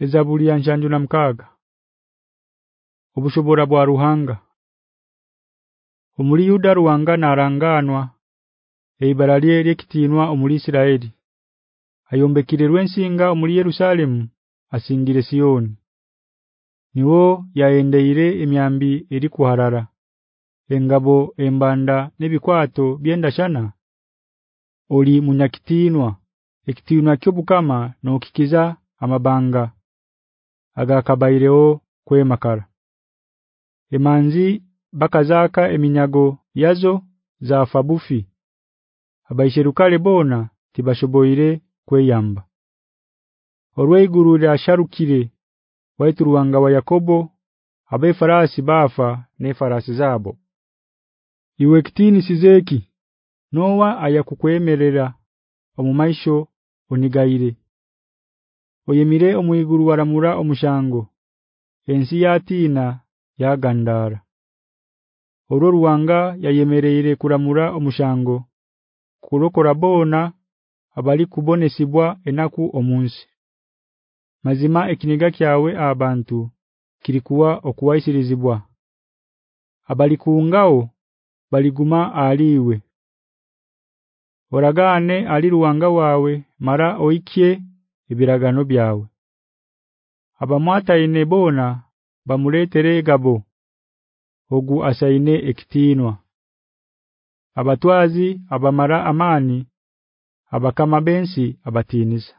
Ezabuli ya njanju na mkaga Obushobora bwa ruhanga. Omuli Yuda ruwanga naranganwa eibaralye lyekitinwa omuli Isiraeli ayombekire rwensinga omuli Yerusalemu asingire Sioni Niwo yaendeire emyambi eri kuharara engabo embanda nebikwato byenda shana oli munyakitinwa ekitinwa kyobukama nokikiza amabanga agakabaireo kwemakara Emanzi bakazaka eminyago yazo za fabufi. Abaisherukale bona tibashoboire kweyamba. Orweiguru lyasharukire waituruwanga wa Yakobo abe farasi bafa ne farasi zabo. Iwe kitini sizeki Noa ayakukwemerera omumaisho onigaire Oyemire omuyiguru waramura omushango. Ensi yatina yagandara Oro ruwanga yayemereere kuramura omushango. Kurokora bona abali kubonesibwa enaku omunsi. Mazima ekiniga kyawe abantu kilikuwa okuwaisirizibwa Abali kuungao baliguma aliwe Oragane aliruwanga wawe mara oikye ebiragano byawe. Abamwata inebona bamuletere gabo ogu asaine ekitinwa Abatwazi abamara amani abakama bensi abatiniza